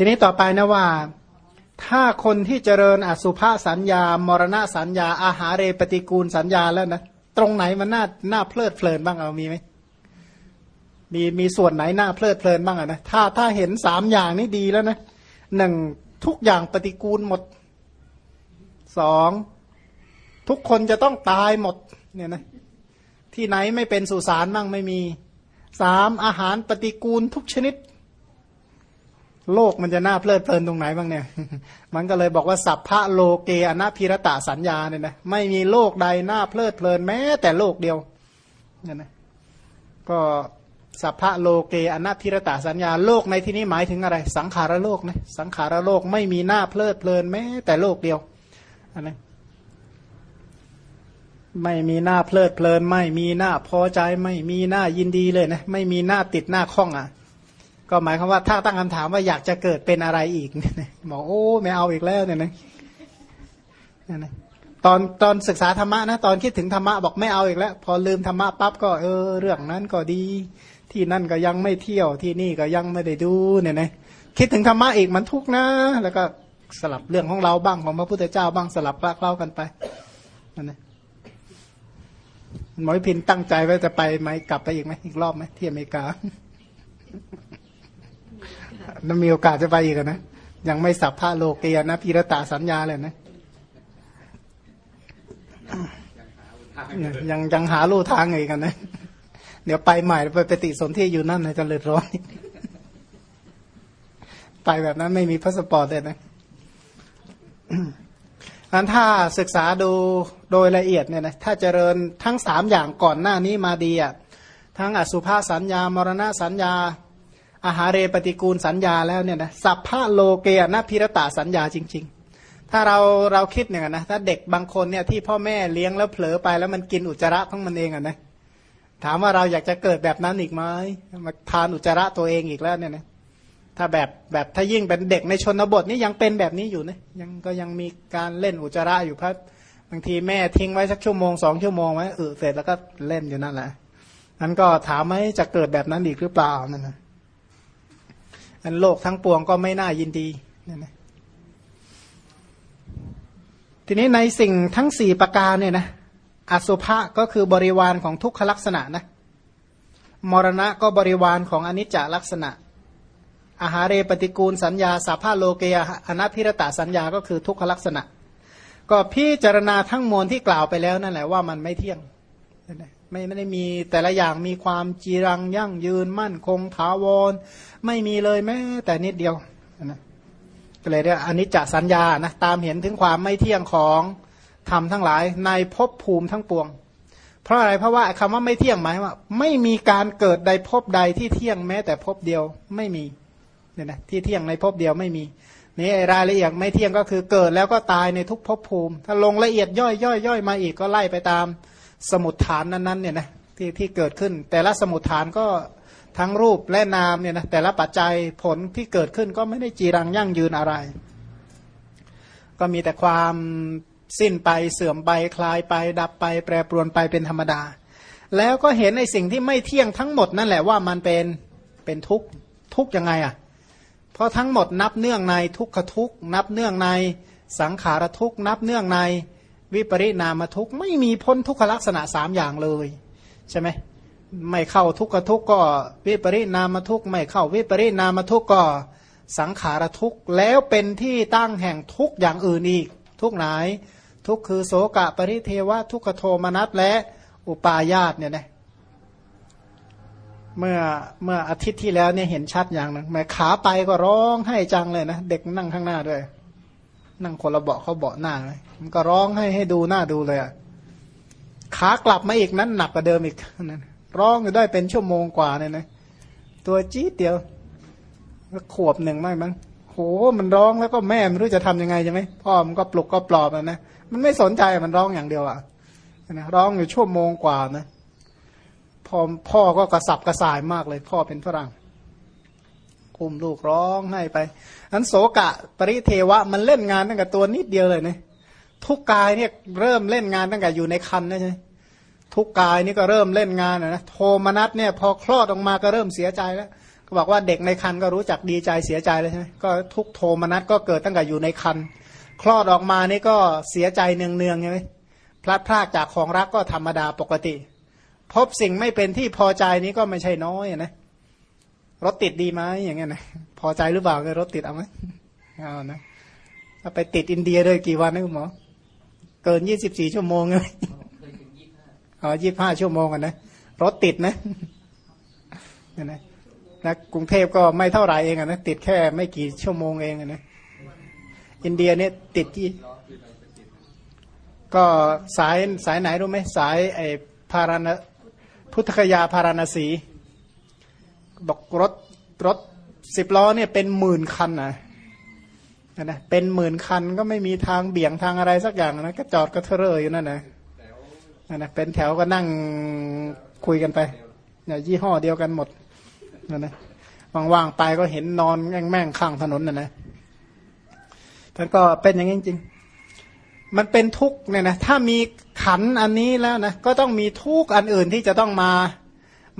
ทีนี้ต่อไปนะว่า ถ้าคนที่เจริญอสุภาสัญญา มรณะสัญญา อาหารเรปฏิกูลสัญญาแล้วนะตรงไหนมันน่าน่าเพลิดเพลินบ้างเอามีไหมมีมีส่วนไหนน่าเพลิดเพลินบ้างอะนะถ้าถ้าเห็นสามอย่างนี้ดีแล้วนะหนึ่งทุกอย่างปฏิกูลหมดสองทุกคนจะต้องตายหมดเนี่ยนะที่ไหนไม่เป็นสุสานบ้างไม่มีสามอาหารปฏิกูลทุกชนิด โลกมันจะน่าเพลิดเพลินตรงไหนบ้างเนี่ย มันก็เลยบอกว่าสัพพะโลเกอนาพิรตะสัญญาเนี่ยนะไม่มีโลกใดน่าเพลิดเพลินแม้ แต่โลกเดียวเนี่ยนะก็สัพพะโลเกอนาพิรตะสัญญาโลกในที่นี้หมายถึงอะไร สังขารโลกนะสังขารโลกไม่มีหน้าเพลิดเพลินแม้ แต่โลกเดียวอันนั้นไม่มีหน้าเพลิดเพลิน ไม่มีหน้าพอใจ ไม่มีหน้ายินดีเลยนะไม่มีหน้าติดหน้าคล้องอะ ก็หมายความว่าถ้าตั้งคำถามว่าอยากจะเกิดเป็นอะไรอีกบอกโอ้ไม่เอาอีกแล้วเนี่ยนะตอนตอนศึกษาธรรมะนะ ตอนคิดถึงธรรมะบอกไม่เอาอีกแล้ว พอลืมธรรมะปั๊บก็เออเรื่องนั้นก็ดี ที่นั่นก็ยังไม่เที่ยวที่นี่ก็ยังไม่ได้ดูเนี่ยนะคิดถึงธรรมะอีกมันทุกนะ แล้วก็สลับเรื่องของเราบ้างของพระพุทธเจ้าบ้างสลับเล่ากันไปนั่นนะหมอพินตั้งใจไว้จะไปไหมกลับไปอีกไหมอีกรอบไหมที่อเมริกา มีโอกาสจะไปอีกนะ ยังไม่สับผ้าโลเกียนะพิรตาสัญญาเลยนะ ยังยังหาลู่ทางอีกกันนะ เดี๋ยวไปใหม่ไปปฏิสนธิอยู่นั่นนะจะเลือดร้อน ไปแบบนั้นไม่มีพาสปอร์ตเลยนะอันถ้าศึกษาดูโดยละเอียดเนี่ยนะถ้าเจริญทั้งสามอย่างก่อนหน้านี้มาดีอะทั้งอสุภาสัญญามรณะสัญญา อาหาเรปฏิกูลสัญญาแล้วเนี่ยนะสัพพะโลเกนะพิรตาสัญญาจริง ๆ ถ้าเราเราคิดเนี่ยนะถ้าเด็กบางคนเนี่ยที่พ่อแม่เลี้ยงแล้วเผลอไปแล้วมันกินอุจจาระของมันเองอะนะถามว่าเราอยากจะเกิดแบบนั้นอีกไหมมาทานอุจจาระตัวเองอีกแล้วเนี่ยนะถ้าแบบแบบถ้ายิ่งเป็นเด็กในชนบทนี่ยังเป็นแบบนี้อยู่นะยังก็ยังมีการเล่นอุจจาระอยู่พัดบางทีแม่ทิ้งไว้สักชั่วโมงสองชั่วโมงไว้เออเสร็จแล้วก็เล่นอยู่นั่นแหละนั้นก็ถามไหมจะเกิดแบบนั้นอีกหรือเปล่านั่นนะ อันโลกทั้งปวงก็ไม่น่ายินดีนั่นนะทีนี้ในสิ่งทั้งสี่ประการเนี่ยนะอสุภะก็คือบริวารของทุกขลักษณะนะมรณะก็บริวารของอนิจจลักษณะ อาหารเรปฏิกูลสัญญาสาภาโลเกยอนัพิรตาสัญญาก็คือทุกขลักษณะ ก็พิจารณาทั้งมวลที่กล่าวไปแล้วนั่นแหละว่ามันไม่เที่ยง ไม่ไม่ได้มีแต่ละอย่างมีความจีรังยั่งยืนมั่นคงถาวร ไม่มีเลยแม้แต่นิดเดียวนะก็เลยเรียกอนิจจสัญญานะตามเห็นถึงความไม่เที่ยงของธรรมทั้งหลายในภพภูมิทั้งปวง เพราะอะไรเพราะว่าคำว่าไม่เที่ยงหมายว่า ไม่มีการเกิดใดภพใดที่เที่ยงแม้แต่ภพเดียวไม่มีเนี่ยนะที่เที่ยงในภพเดียวไม่มีนี่รายละเอียดไม่เที่ยงก็คือเกิดแล้วก็ตายในทุกภพภูมิ ถ้าลงละเอียดย่อยย่อยย่อยมาอีกก็ไล่ไปตาม สมุดฐานนั้นๆเนี่ยนะที่ที่เกิดขึ้น แต่ละสมุดฐานก็ทั้งรูปและนามเนี่ยนะแต่ละปัจจัยผลที่เกิดขึ้นก็ไม่ได้จีรังยั่งยืนอะไร ก็มีแต่ความสิ้นไปเสื่อมไปคลายไป ดับไป แปรปรวนไปเป็นธรรมดา แล้วก็เห็นในสิ่งที่ไม่เที่ยงทั้งหมดนั่นแหละว่ามันเป็นเป็นทุกข์ทุกข์ยังไงอะ่ะเพราะทั้งหมดนับเนื่องในทุกขทุกนับเนื่องในสังขารทุกนับเนื่องใน วิปริณามทุกไม่มีพ้นทุกขลักษณะสามอย่างเลย ใช่ไหมไม่เข้าทุกขทุกก็วิปริณามทุกไม่เข้าวิปริณามทุกก็สังขารทุกแล้วเป็นที่ตั้งแห่งทุกอย่างอื่นอีก ทุกไหน ทุกคือโสกะปริเทวะทุกขโทมนัสและอุปาญาตเนี่ยนะเมื่อเมื่ออาทิตย์ที่แล้วเนี่ยเห็นชัดอย่างนึงแม่ขาไปก็ร้องให้จังเลยนะ เด็กนั่งข้างหน้าด้วย นั่งคนละเบาะเขาเบาะหน้าเลยมันก็ร้องให้ให้ดูหน้าดูเลยอะขากลับมาอีกนั้นหนักกว่าเดิมอีกนั่นร้องอยู่ได้เป็นชั่วโมงกว่าเนี่ยนะตัวจี๊ดเดียวขวบหนึ่งไม่มั้งโหมันร้องแล้วก็แม่ไม่รู้จะทํำยังไงใช่ไหมพ่อมันก็ปลุกก็ปลอบนะ มันไม่สนใจมันร้องอย่างเดียวอะนะร้องอยู่ชั่วโมงกว่านะพ่อพ่อก็กระสับกระส่ายมากเลย พ่อเป็นฝรั่ง คุมลูกร้องให้ไปนั้นโสกะปริเทวะมันเล่นงานตั้งแต่ตัวนิดเดียวเลยเนี่ยทุกกายเนี่ยเริ่มเล่นงานตั้งแต่อยู่ในคันนะใช่ทุกกายนี่ก็เริ่มเล่นงานนะโทมนัสเนี่ยพอคลอดออกมาก็เริ่มเสียใจแล้วก็บอกว่าเด็กในคันก็รู้จักดีใจเสียใจเลยใช่ไหมก็ทุกโทมนัสก็เกิดตั้งแต่อยู่ในคันคลอดออกมานี่ก็เสียใจเนืองๆใช่ไหมพลัดพรากจากของรักก็ธรรมดาปกติ พบสิ่งไม่เป็นที่พอใจนี้ก็ไม่ใช่น้อยนะ รถติดดีไหมอย่างเงี้ยนะพอใจหรือเปล่ารถติดเอาไหมเอานะถ้าไปติดอินเดียด้วยกี่วันนะคุณหมอเกินยี่สิบสี่ชั่วโมงเลยอ๋อยี่ห้าชั่วโมงกันนะรถติดนะเนี่ยนะนะกรุงเทพก็ไม่เท่าไหร่เองอะนะติดแค่ไม่กี่ชั่วโมงเองอะนะอินเดียเนี่ยติดที่ก็สายสายไหนรู้ไหมสายไอพาราณพุทธคยาพาราณสี บอกรถรถสิบล้อเนี่ยเป็นหมื่นคันนะนะเป็นหมื่นคันก็ไม่มีทางเบี่ยงทางอะไรสักอย่างนะก็จอดก็เทเรออยู่นั่นนะนะเป็นแถวก็นั่งคุยกันไปเนี่ยยี่ห้อเดียวกันหมดนั่นนะว่างๆไปก็เห็นนอนแง่งแม่งข้างถนนน่ะนะท่านก็เป็นอย่างนี้จริงมันเป็นทุกข์เนี่ยนะถ้ามีขันอันนี้แล้วนะก็ต้องมีทุกข์อันอื่นที่จะต้องมา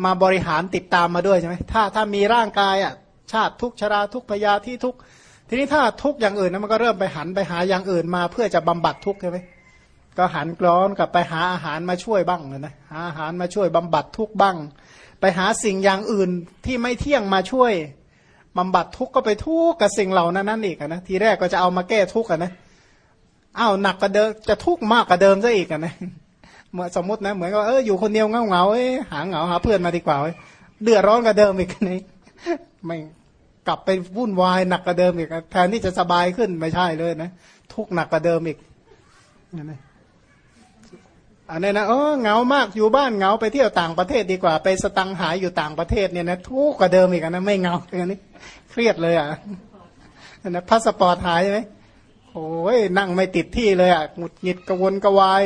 มาบริหารติดตามมาด้วยใช่ไหมถ้าถ้ามีร่างกายอะชาติทุกชราทุกพยาที่ทุกทีนี้ถ้าทุกอย่างอื่นนะมันก็เริ่มไปหันไปหาอย่างอื่นมาเพื่อจะบำบัดทุกใช่ไหมก็หันกร้อนกลับไปหาอาหารมาช่วยบ้างนะหาอาหารมาช่วยบำบัดทุกบ้าง ไปหาสิ่งอย่างอื่นที่ไม่เที่ยงมาช่วยบำบัดทุกก็ไปทุกกับสิ่งเหล่านั้นนั่นอีกนะทีแรกก็จะเอามาแก้ทุกนะอ้าวหนักกว่าเดิมจะทุกมากกว่าเดิมซะอีกนะ มื่อสมมตินะเหมือนกับเอออยู่คนเดียวเงาเงาเอ้หาเหงาหาเพื่อนมาดีกว่าเดือดร้อนกว่าเดิมอีกนี่ไม่กลับไปวุ่นวายหนักกว่าเดิมอีกแทนที่จะสบายขึ้นไม่ใช่เลยนะทุกหนักกว่าเดิมอีกนะอันนี้นะเออเหงามากอยู่บ้านเหงาไปเที่ยวต่างประเทศดีกว่า ไปสตังหายอยู่ต่างประเทศเนี่ยนะทุกกว่าเดิมอีกนะไม่เหงาอย่างนี้เครียดเลยอะนะพาสปอร์ตหายไหมโอ้ยนั่งไม่ติดที่เลยอะหงุดหงิดกระวนกระวาย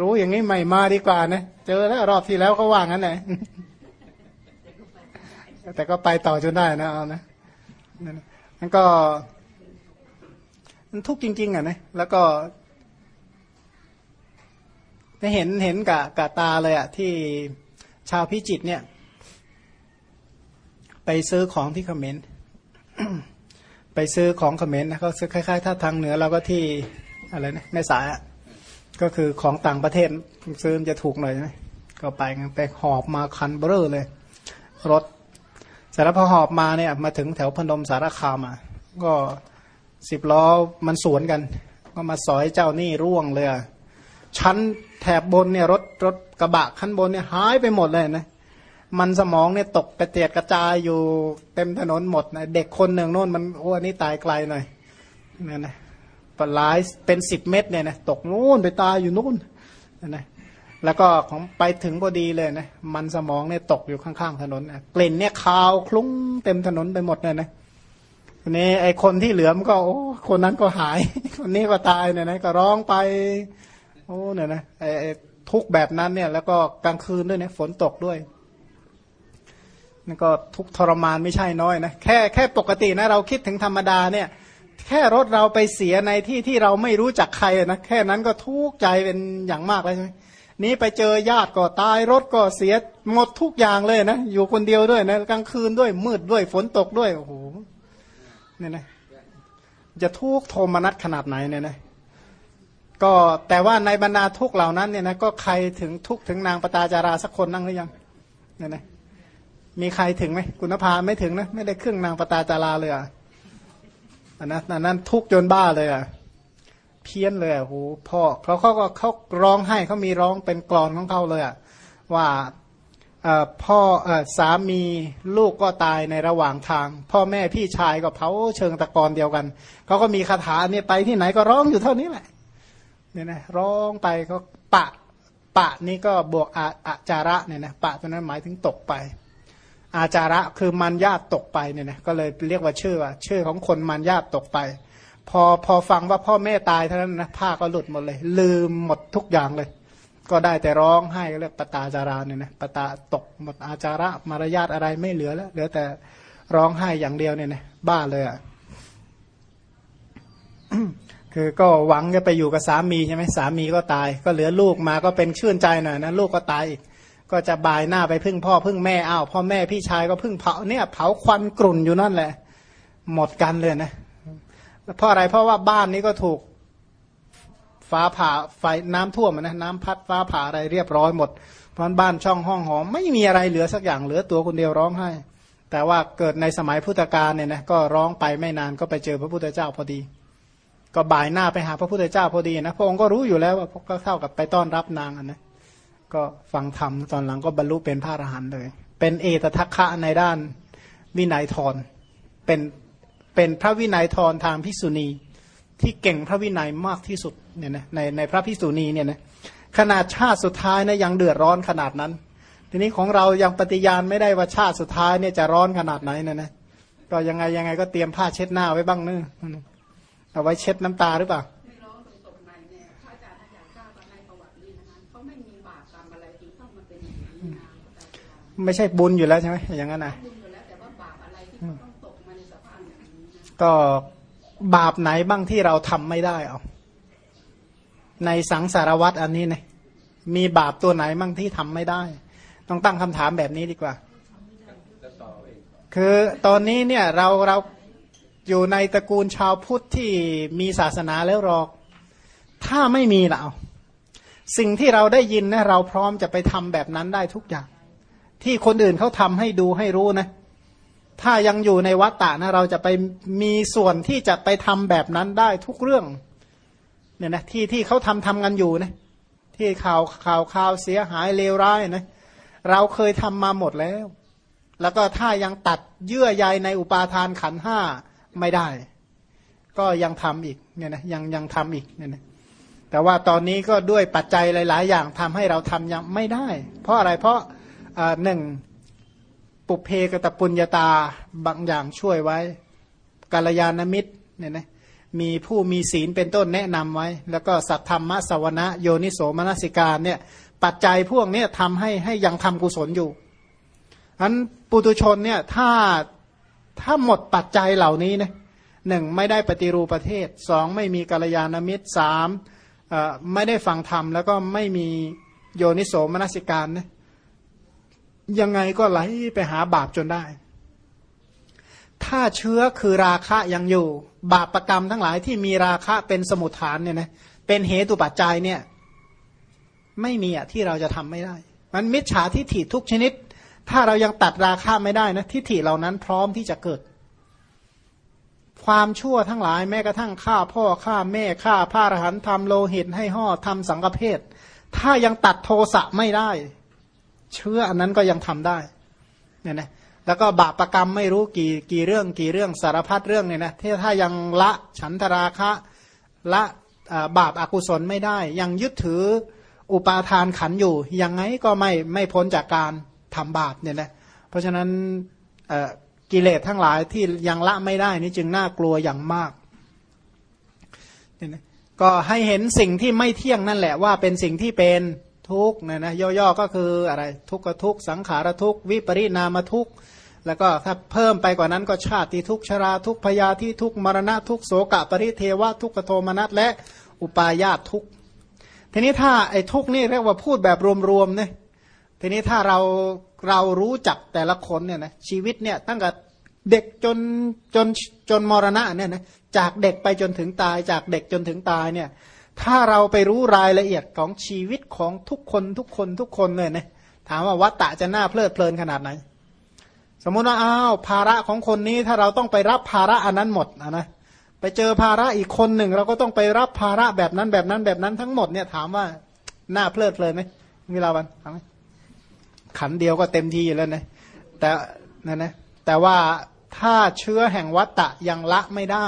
รู้อย่างนี้ไม่มาดีกว่านะ เจอแล้วรอบที่แล้วก็ว่างั้นแหละแต่ก็ไปต่อจนได้นะเอานะนั่นก็มันทุกข์จริง ๆ อะนะแล้วก็เห็นเห็นกับกับตาเลยอะ ที่ชาวพิจิตเนี่ย ไปซื้อของที่เขมรไปซื้อของเขมรนะเขาซื้อคล้ายๆ ถ้าทางเหนือเราก็ที่อะไรนะแม่สายอะ ก็คือของต่างประเทศซื้อจะถูกหน่อยใช่ไหมก็ไปกันไปหอบมาคันเบอร์เลย รถเสร็จแล้วพอหอบมาเนี่ย มาถึงแถวพนมสารคามอะก็สิบล้อมันสวนกัน ก็มาสอยเจ้านี่ร่วงเลยชั้นแถบบนเนี่ยรถรถกระบะขั้นบนเนี่ยหายไปหมดเลยนะมันสมองเนี่ยตกกระเจียดกระจายอยู่เต็มถนนหมดนะเด็กคนหนึ่งโน่นมันโอ้อันนี้ตายไกลหน่อยนี่นะ ปลายเป็นสิบเม็ดเนี่ยนะตกนู่นไปตายอยู่นู่นนะแล้วก็ของไปถึงพอดีเลยนะมันสมองเนี่ยตกอยู่ข้างๆถนนกลิ่นเนี่ยคาวคลุ้งเต็มถนนไปหมดเลยนะทีนี้ไอคนที่เหลือมันก็โอ้คนนั้นก็หาย คนนี้ก็ตายเนี่ยนะก็ร้องไปโอ้เนี่ยนะไอทุกแบบนั้นเนี่ย แล้วก็กลางคืนด้วยเนี่ยฝนตกด้วยนั่นก็ทุกทรมานไม่ใช่น้อยนะแค่แค่ปกตินะเราคิดถึงธรรมดาเนี่ย แค่รถเราไปเสียในที่ที่เราไม่รู้จักใครนะแค่นั้นก็ทุกข์ใจเป็นอย่างมากเลยใช่ไหมนี้ไปเจอญาติก็ตายรถก็เสียหมดทุกอย่างเลยนะ อยู่คนเดียวด้วยนะกลางคืนด้วยมืดด้วยฝนตกด้วยโอ้โหเนี่ยนะจะทุกข์โทมนัสขนาดไหนเนี่ยนะก็แต่ว่าในบรรดาทุกเหล่านั้นเนี่ยนะก็ใครถึงทุกถึงนางปตาจาราสักคนนั่งหรือยังเนี่ยนะมีใครถึงไหมคุณภาไม่ถึงนะไม่ได้ครึ่งนางปตาจาราเลยอะ อันนั้นอันนั้นทุกจนบ้าเลยอะเพี้ยนเลยอะโหพ่อเขาเขาก็เขาร้องให้เขามีร้องเป็นกรอนของเขาเลยอะว่าพ่อสามีลูกก็ตายในระหว่างทาง พ่อแม่พี่ชายก็เผาเชิงตะกอนเดียวกันเขาก็มีคาถาเนี่ยไปที่ไหนก็ร้องอยู่เท่านี้แหละเนี่ยนะร้องไปก็ปะปะนี่ก็บวกอาอาจาระเนี่ยนะปะตัวนั้นหมายถึงตกไป อาจาระคือมันญาติตกไปเนี่ยนะก็เลยเรียกว่าชื่อว่าชื่อของคนมันญาติตกไป พอพอฟังว่าพ่อแม่ตายเท่านั้นนะผ้าก็หลุดหมดเลย ลืมหมดทุกอย่างเลย ก็ได้แต่ร้องไห้ก็เรียกปตาจาราเนี่ยนะปตาตกหมดอาจาระมารยาทอะไรไม่เหลือแล้วเหลือแต่ร้องไห้อย่างเดียวเนี่ยนะบ้าเลยอะ่ะคือก็หวังจะไปอยู่กับสามีใช่ไหมสามีก็ตาย ก็เหลือลูกมาก็เป็นชื่นใจหน่อยนะลูกก็ตายอีก ก็จะบายหน้าไปพึ่งพ่อพึ่งแม่อ้าวพ่อแม่พี่ชายก็พึ่งเผาเนี่ยเผาควันกลุ่นอยู่นั่นแหละ หมดกันเลยนะเพราะอะไรเพราะว่าบ้านนี้ก็ถูกฟ้าผ่าไฟน้ำท่วมนะน้ำพัดฟ้าผ่าอะไรเรียบร้อยหมด เพราะบ้านช่องห้องหอม ไม่มีอะไรเหลือสักอย่างเหลือตัวคนเดียวร้องไห้ แต่ว่าเกิดในสมัยพุทธกาลเนี่ยนะก็ร้องไปไม่นานก็ไปเจอพระพุทธเจ้าพอดี ก็บ่ายหน้าไปหาพระพุทธเจ้าพอดีนะพระองค์ก็รู้อยู่แล้วว่าก็เท่ากับไปต้อนรับนางนะ ก็ฟังธรรมตอนหลังก็บรรลุเป็นพระอรหันต์เลย เป็นเอตทัคคะในด้านวินัยทรเป็นเป็นพระวินัยทรทางพิสุณีที่เก่งพระวินัยมากที่สุดเนี่ยนะในในพระพิสุณีเนี่ยนะขนาดชาติสุดท้ายนะยังเดือดร้อนขนาดนั้น ทีนี้ของเรายังปฏิญาณไม่ได้ว่าชาติสุดท้ายเนี่ยจะร้อนขนาดไหนนะนะก็ยังไงยังไงก็เตรียมผ้าเช็ดหน้าไว้บ้างเนึเอาไว้เช็ดน้ำตาหรือเปล่า ไม่ใช่บุญอยู่แล้วใช่ไหมอย่างนั้นนะก็บาปไหนบ้างที่เราทำไม่ได้เอาในสังสารวัตรอันนี้เนี่ยมีบาปตัวไหนบ้างที่ทำไม่ได้ ต้องตั้งคำถามแบบนี้ดีกว่า คือตอนนี้เนี่ยเราเราอยู่ในตระกูลชาวพุทธที่มีศาสนาแล้วหรอก ถ้าไม่มีละเอาสิ่งที่เราได้ยินนะเราพร้อมจะไปทำแบบนั้นได้ทุกอย่าง ที่คนอื่นเขาทำให้ดูให้รู้นะ ถ้ายังอยู่ในวัฏฏะนะเราจะไปมีส่วนที่จะไปทำแบบนั้นได้ทุกเรื่องเนี่ยนะที่ที่เขาทำทำกันอยู่นะที่ข่าวข่าวข่าวเสียหายเลวร้ายนะเราเคยทำมาหมดแล้ว แล้วก็ถ้ายังตัดเยื่อใยในอุปาทานขันห้าไม่ได้ ก็ยังทำอีกเนี่ยนะยังยังทำอีกเนี่ยนะแต่ว่าตอนนี้ก็ด้วยปัจจัยหลาย ๆ อย่างทำให้เราทำยังไม่ได้ เพราะอะไรเพราะ หนึ่งปุเพกตปุญญาตาบางอย่างช่วยไว้กาลยานมิตรเนี่ยนะมีผู้มีศีลเป็นต้นแนะนำไว้ แล้วก็สัทธรรมสวนะโยนิโสมนสิการเนี่ยปัจจัยพวกนี้ทำให้ให้ยังทำกุศลอยู่อันปุตุชนเนี่ยถ้าถ้าหมดปัจจัยเหล่านี้นะหนึ่งไม่ได้ปฏิรูปประเทศสองไม่มีกัลยาณมิตรสามไม่ได้ฟังธรรม แล้วก็ไม่มีโยนิโสมนสิการนะ ยังไงก็ไหลไปหาบาปจนได้ ถ้าเชื้อคือราคะยังอยู่ บาปประกรรมทั้งหลายที่มีราคะเป็นสมุทฐานเนี่ยนะเป็นเหตุปัจจัยเนี่ย ไม่มีอะที่เราจะทำไม่ได้ มันมิจฉาทิฏฐิทุกชนิด ถ้าเรายังตัดราคะไม่ได้นะทิฏฐิเหล่านั้นพร้อมที่จะเกิด ความชั่วทั้งหลายแม้กระทั่งฆ่าพ่อฆ่าแม่ฆ่าพระอรหันต์ทำโลหิตให้ห่อทำสังฆเพศถ้ายังตัดโทสะไม่ได้ เชื้ออันนั้นก็ยังทำได้เนี่ยนะแล้วก็บาปประกรรมไม่รู้กี่กี่เรื่องกี่เรื่องสารพัดเรื่องเนี่ยนะที่ถ้ายังละฉันทราคะละบาปอากุศลไม่ได้ ยังยึดถืออุปาทานขันอยู่ ยังไงก็ไม่ไม่พ้นจากการทำบาปเนี่ยนะเพราะฉะนั้นกิเลสทั้งหลายที่ยังละไม่ได้นี่จึงน่ากลัวอย่างมากเนี่ยนะก็ให้เห็นสิ่งที่ไม่เที่ยงนั่นแหละว่าเป็นสิ่งที่เป็น ทุกเนี่ยนะย่อๆก็คืออะไรทุกขทุกสังขารทุกวิปริณามทุกแล้วก็ถ้าเพิ่มไปกว่านั้นก็ชาติทุกชราทุกพยาธิทุกมรณะทุกโสกะปริเทวะทุกขโทมนัสและอุปาญาตทุกทีนี้ถ้าไอ้ทุกนี่เรียกว่าพูดแบบรวมๆเนี่ยทีนี้ถ้าเราเรารู้จักแต่ละคนเนี่ยนะชีวิตเนี่ยตั้งแต่เด็กจนจนจนมรณะเนี่ยนะจากเด็กไปจนถึงตายจากเด็กจนถึงตายเนี่ย ถ้าเราไปรู้รายละเอียดของชีวิตของทุกคนทุกคนทุกคนเลยนะถามว่าวัตตะจะน่าเพลิดเพลินขนาดไหน สมมุติว่าอ้าวภาระของคนนี้ถ้าเราต้องไปรับภาระอันนั้นหมดนะไปเจอภาระอีกคนหนึ่ง เราก็ต้องไปรับภาระแบบนั้นแบบนั้นแบบนั้นทั้งหมดเนี่ยถามว่าน่าเพลิดเพลินไหมมีเราบันถามไหมขันเดียวก็เต็มทีแล้วนะแต่นั่นนะแต่ว่าถ้าเชื้อแห่งวัตตะยังละไม่ได้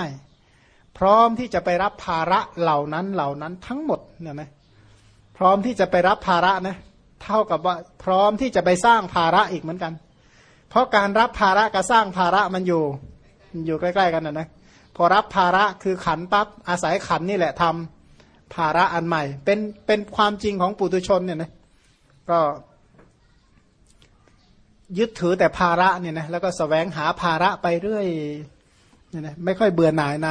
พร้อมที่จะไปรับภาระเหล่านั้นเหล่านั้นทั้งหมดเนี่ยนะพร้อมที่จะไปรับภาระนะเท่ากับว่าพร้อมที่จะไปสร้างภาระอีกเหมือนกัน เพราะการรับภาระกับสร้างภาระมันอยู่อยู่ใกล้ๆกันนะนะพอรับภาระคือขันปั๊บอาศัยขันนี่แหละทำภาระอันใหม่ เป็นเป็นความจริงของปุถุชนเนี่ยนะก็ยึดถือแต่ภาระเนี่ยนะแล้วก็สแสวงหาภาระไปเรื่อยเนี่ยนะไม่ค่อยเบื่อหน่ายใน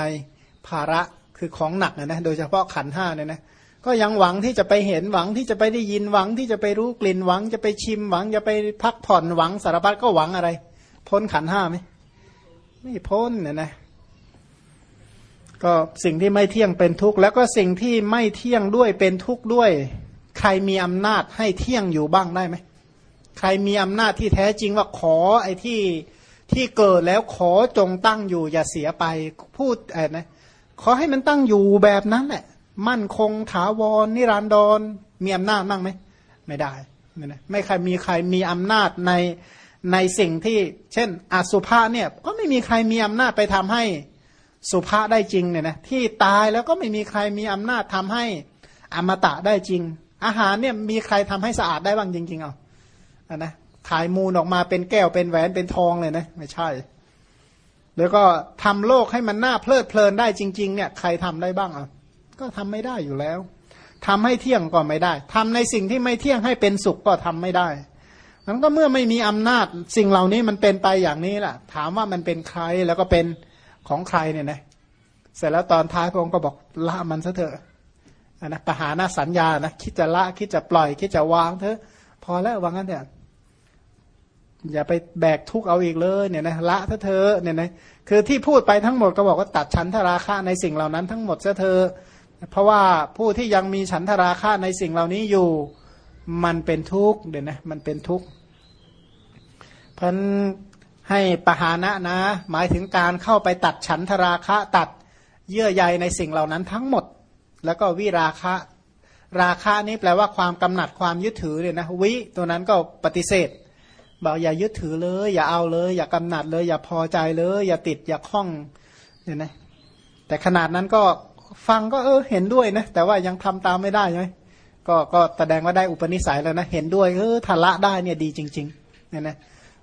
ภาระคือของหนักนะนะโดยเฉพาะขันห้าเนี่ยนะก็ยังหวังที่จะไปเห็นหวังที่จะไปได้ยินหวังที่จะไปรู้กลิ่นหวังจะไปชิมหวังจะไปพักผ่อนหวังสารพัดก็หวังอะไร พ้นขันห้าไหมไม่พ้นเนี่ยนะก็สิ่งที่ไม่เที่ยงเป็นทุกข์แล้วก็สิ่งที่ไม่เที่ยงด้วยเป็นทุกข์ด้วย ใครมีอำนาจให้เที่ยงอยู่บ้างได้ไหมใครมีอำนาจที่แท้จริงว่าขอไอ้ที่ที่เกิดแล้วขอจงตั้งอยู่อย่าเสียไปพูดอะไรนะ ขอให้มันตั้งอยู่แบบนั้นแหละ มั่นคงถาวร นิรันดรมีอำนาจบ้างไหมไม่ได้ไม่ได้ไม่ใครมีใครมีอำนาจในในสิ่งที่ เช่นอสุภะเนี่ยก็ไม่มีใครมีอำนาจไปทำให้สุภาได้จริงเนี่ยนะที่ตายแล้วก็ไม่มีใครมีอำนาจทำให้อมตะได้จริง อาหารเนี่ยมีใครทำให้สะอาดได้บ้างจริง ๆ เอาอะนะถ่ายมูลออกมาเป็นแก้วเป็นแหวนเป็นทองเลยนะ ไม่ใช่ แล้วก็ทำโลกให้มันน่าเพลิดเพลินได้จริงๆเนี่ยใครทำได้บ้างอะก็ทำไม่ได้อยู่แล้วทำให้เที่ยงก็ไม่ได้ทำในสิ่งที่ไม่เที่ยงให้เป็นสุขก็ทำไม่ได้มันก็เมื่อไม่มีอำนาจสิ่งเหล่านี้มันเป็นไปอย่างนี้แหละถามว่ามันเป็นใครแล้วก็เป็นของใครเนี่ยนะเสร็จแล้วตอนท้ายพระองค์ก็บอกละมันซะเถอะนะปหานาสัญญานะคิดจะละคิดจะปล่อย คิดจะวางเถอะ พอแล้ววางกันเถอะ อย่าไปแบกทุกข์เอาอีกเลยเนี่ยนะละเถอะเธอเนี่ยนะคือที่พูดไปทั้งหมดก็บอกว่าตัดฉันทราคะในสิ่งเหล่านั้นทั้งหมดเธอเพราะว่าผู้ที่ยังมีฉันทราคะในสิ่งเหล่านี้อยู่มันเป็นทุกข์เดี๋ยนะมันเป็นทุกข์พันให้ปหานะนะ หมายถึงการเข้าไปตัดฉันทราคะตัดเยื่อใยในสิ่งเหล่านั้นทั้งหมด แล้วก็วิราคะ ราคะนี้แปลว่าความกำหนัดความยึดถือเนี่ยนะวิตัวนั้นก็ปฏิเสธ บอกอย่ายึดถือเลย อย่าเอาเลย อย่ากำหนัดเลย อย่าพอใจเลย อย่าติดอย่าคล้องเนี่ยนะแต่ขนาดนั้นก็ฟังก็เออเห็นด้วยนะแต่ว่ายังทำตามไม่ได้ใช่ไหมก็ก็แสดงว่าได้อุปนิสัยแล้วนะเห็นด้วยเออทละได้เนี่ยดีจริงๆเนี่ยนะ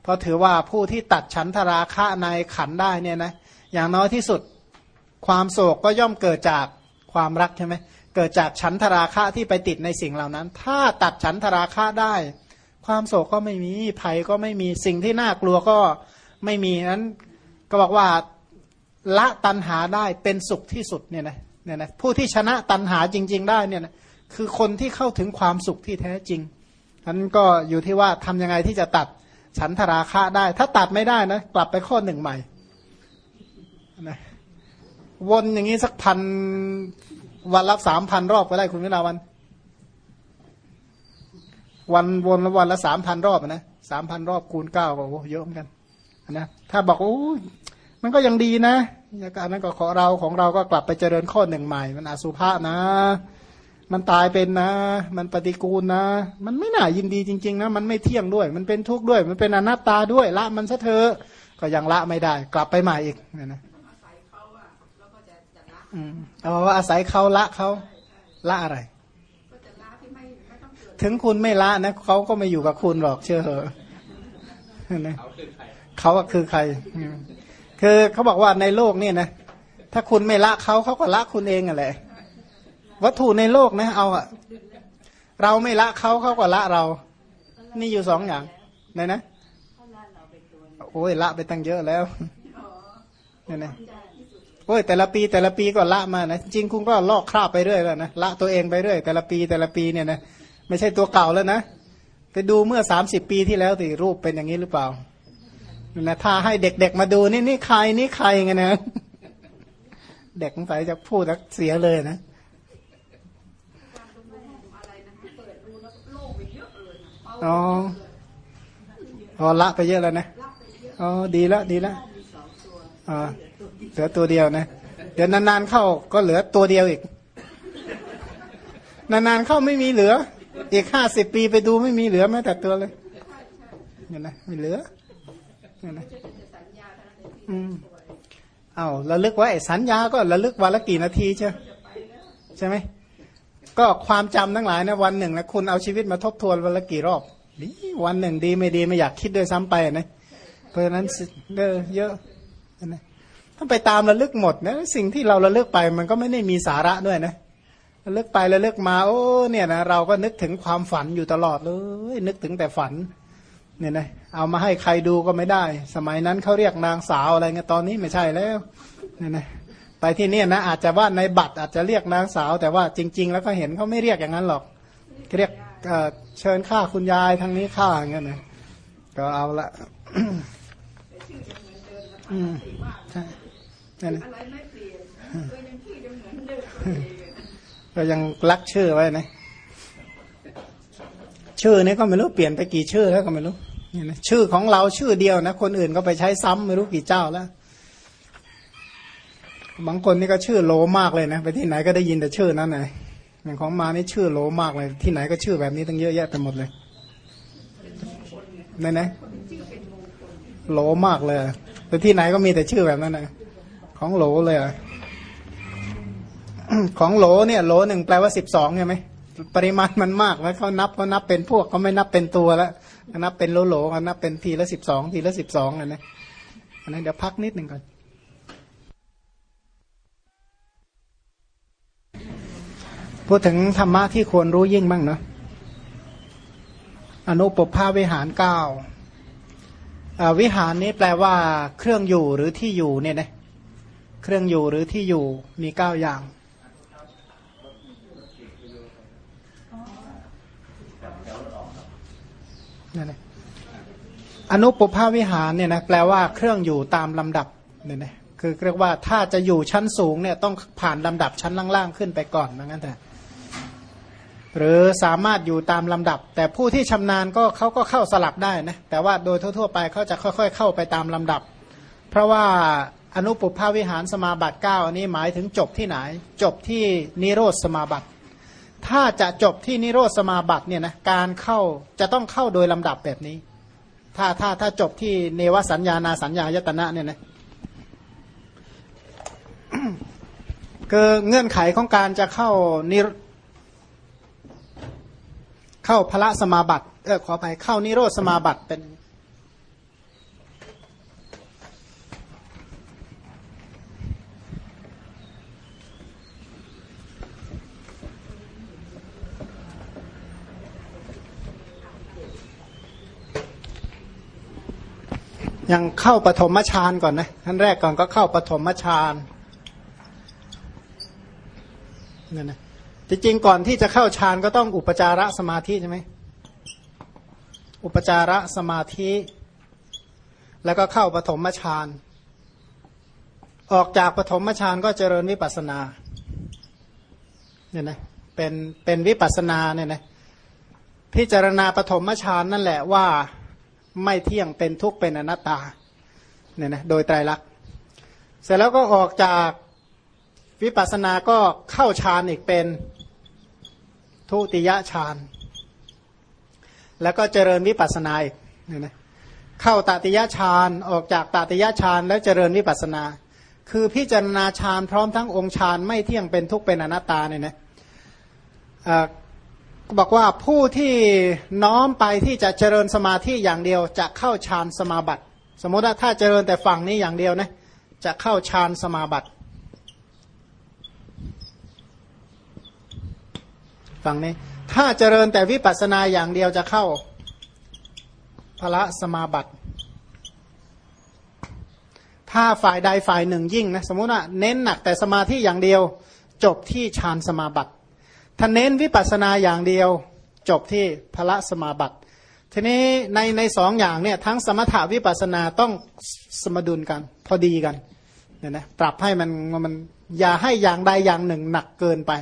เพราะถือว่าผู้ที่ตัดฉันทราคะในขันได้เนี่ยนะอย่างน้อยที่สุดความโศกก็ย่อมเกิดจากความรักใช่ไหมเกิดจากฉันทราคะที่ไปติดในสิ่งเหล่านั้น ถ้าตัดฉันทราคะได้ ความโศกก็ไม่มีภัยก็ไม่มีสิ่งที่น่ากลัวก็ไม่มีนั้นก็บอกว่าละตันหาได้เป็นสุขที่สุดเนี่ยนะเนี่ยนะผู้ที่ชนะตันหาจริง ๆ ได้เนี่ยนะคือคนที่เข้าถึงความสุขที่แท้จริงนั้นก็อยู่ที่ว่าทำยังไงที่จะตัดฉันทราคะได้ ถ้าตัดไม่ได้นะกลับไปข้อหนึ่งใหม่นะวนอย่างนี้สักพันวันละสามพันรอบก็ได้คุณวิลาวัน วันวนละวันละสามพันรอบนะสามพันรอบคูณเก้าก็เยอะเหมือนกันนะถ้าบอกโอ้มันก็ยังดีนะอย่างการนั้นก็ขอเราของเราก็กลับไปเจริญข้อหนึ่งใหม่ มันอสุภะนะ มันตายเป็นนะ มันปฏิกูลนะ มันไม่น่ายินดีจริง ๆ นะ มันไม่เที่ยงด้วย มันเป็นทุกข์ด้วย มันเป็นอนัตตาด้วย ละมันซะเถอะก็ยังละไม่ได้ กลับไปใหม่อีกเนี่ยนะเอาว่าอาศัยเขาละเขาละอะไร ถึงคุณไม่ละนะเขาก็ไม่อยู่กับคุณหรอกเชื่อเหอะนะเขาคือใคร คือเขาบอกว่าในโลกเนี่ยนะ ถ้าคุณไม่ละเขาเขาก็ละคุณเองอะแหละวัตถุในโลกนะ เอาอะเราไม่ละเขาเขาก็ละเรา นี่อยู่สองอย่างไหนนะโอ้ยละไปตั้งเยอะแล้วเนี่ยนะโอ้ยแต่ละปีแต่ละปีก็ละมานะจริงคุณก็ลอกคราบไปเรื่อยแล้วนะละตัวเองไปเรื่อยแต่ละปีแต่ละปีเนี่ยนะ ไม่ใช่ตัวเก่าแล้วนะ ไปดูเมื่อสามสิบปีที่แล้วสิรูปเป็นอย่างนี้หรือเปล่านะถ้าให้เด็กๆมาดูนี่นี่ใครนี่ใครไงนะ เด็กสงสัยจะพูดแล้วเสียเลยนะอ๋อพอละไปเยอะแล้วนะอ๋อดีแล้วดีแล้วอ๋อเหลือตัวเดียวนะ เดี๋ยวนานๆเข้าก็เหลือตัวเดียวอีก นานๆเข้าไม่มีเหลือ อีกห้าสิบปีไปดูไม่มีเหลือแม้แต่ตัวเลยเห็นไหมไม่เหลือเห็นไหมอืมเอาระลึกไว้สัญญาก็ระลึกวันละกี่นาทีใช่ใช่ไหมก็ความจำทั้งหลายนะวันหนึ่งนะคุณเอาชีวิตมาทบทวนวันละกี่รอบวันหนึ่งดีไม่ดีไม่อยากคิดด้วยซ้ำไปนะเพราะฉะนั้นเยอะนะถ้าไปตามระลึกหมดนะสิ่งที่เราระลึกไปมันก็ไม่ได้มีสาระด้วยนะ ระลึกไประลึกมาโอ้เนี่ยนะเราก็นึกถึงความฝันอยู่ตลอดเลยนึกถึงแต่ฝันเนี่ยนะเอามาให้ใครดูก็ไม่ได้ สมัยนั้นเขาเรียกนางสาวอะไรเงี้ยตอนนี้ไม่ใช่แล้วเนี่ยนะไปที่เนี่ยนะอาจจะว่าในบัตรอาจจะเรียกนางสาว แต่ว่าจริง ๆ แล้วก็เห็นเขาไม่เรียกอย่างนั้นหรอกเรียกเชิญข้าคุณยายทางนี้ข้าอย่างเงี้ยนะก็เอาละอืมใช่นั่นนะอะ ไรไม่เปลี่ยนก็ยังชื่อยังเหมือนเดิมตัวเองอะก็ยังรักชื่อไว้นะชื่อนี้ก็ไม่รู้เปลี่ยนไปกี่ชื่อแล้วก็ไม่รู้เนี่ยนะชื่อของเราชื่อเดียวนะคนอื่นก็ไปใช้ซ้ำไม่รู้กี่เจ้าแล้วบางคนนี่ก็ชื่อโลมากเลยนะไปที่ไหนก็ได้ยินแต่ชื่อนั้นเลยอย่างของมานี่ชื่อโลมากเลย ที่ไหนก็ชื่อแบบนี้ตั้งเยอะแยะไปหมดเลยนี่นะโลมากเลยแต่ที่ไหนก็มีแต่ชื่อแบบนั้นนะของโลเลยอะ ของโหลเนี่ยโหลหนึ่งแปลว่าสิบสองใช่ไหมปริมาณมันมากแล้วเขานับเขานับเป็นพวกเขาไม่นับเป็นตัวแล้วนับเป็นโหลโหลเขานับเป็นทีละสิบสองทีละสิบสองเลยนะอันนั้นเดี๋ยวพักนิดหนึ่งก่อนพูดถึงธรรมะที่ควรรู้ยิ่งบ้างเนาะอนุปภาวิหารเก้าอ่าวิหารนี้แปลว่าเครื่องอยู่หรือที่อยู่เนี่ยนะเครื่องอยู่หรือที่อยู่มีเก้าอย่าง นั่นแหละอนุปภาวิหารเนี่ยนะแปลว่าเครื่องอยู่ตามลำดับเนี่ยนะคือเรียกว่าถ้าจะอยู่ชั้นสูงเนี่ยต้องผ่านลำดับชั้นล่างๆขึ้นไปก่อนนะงั้นแต่หรือสามารถอยู่ตามลำดับ แต่ผู้ที่ชำนาญก็เขาก็เข้าสลับได้นะแต่ว่าโดยทั่วๆไปเขาจะค่อยๆ เข้าไปตามลำดับ เพราะว่าอนุปภาวิหารสมาบัติ9อันนี้หมายถึงจบที่ไหน จบที่นิโรธสมาบัติ ถ้าจะจบที่นิโรธสมาบัติเนี่ยนะการเข้าจะต้องเข้าโดยลำดับแบบนี้ ถ้าถ้าถ้าจบที่เนวสัญญานาสัญญายตนะเนี่ยนะคือเงื่อนไขของการจะเข้านิรเข้าพระสมาบัติเออขอไปเข้านิโรธสมาบัติเป็น ยังเข้าปฐมฌานก่อนนะขั้นแรกก่อนก็เข้าปฐมฌานนั่นนะจริงก่อนที่จะเข้าฌานก็ต้องอุปจาระสมาธิใช่ไหมอุปจาระสมาธิ แล้วก็เข้าปฐมฌานออกจากปฐมฌานก็เจริญวิปัสสนาเนี่ยนะเป็นเป็นวิปัสสนาเนี่ยนะพิจารณาปฐมฌานนั่นแหละว่า ไม่เที่ยงเป็นทุกข์เป็นอนัตตาเนี่ยนะโดยไตรลักษณ์เสร็จแล้วก็ออกจากวิปัสสนาก็เข้าฌานอีกเป็นทุติยฌาน แล้วก็เจริญวิปัสสนาอีกเนี่ยนะเข้าตติยฌานออกจากตติยฌานแล้วเจริญวิปัสสนา คือพิจารณาฌานพร้อมทั้งองค์ฌานไม่เที่ยงเป็นทุกข์เป็นอนัตตาเนี่ยนะ บอกว่าผู้ที่น้อมไปที่จะเจริญสมาธิอย่างเดียว จะเข้าฌานสมาบัติ สมมติว่าถ้าเจริญแต่ฝั่งนี้อย่างเดียวนะจะเข้าฌานสมาบัติฝั่งนี้ ถ้าเจริญแต่วิปัสสนาอย่างเดียวจะเข้าพละสมาบัติ ถ้าฝ่ายใดฝ่ายหนึ่งยิ่งนะสมมติว่าเน้นหนักแต่สมาธิอย่างเดียว จบที่ฌานสมาบัติ ท่านเน้นวิปัสสนาอย่างเดียวจบที่พระสมาบัติ ทีนี้ในในสองอย่างเนี่ยทั้งสมถาวิปัสสนาต้องสมดุลกัน พอดีกันเนี่ยนะปรับให้มันมันอย่าให้อย่างใดอย่างหนึ่งหนักเกินไป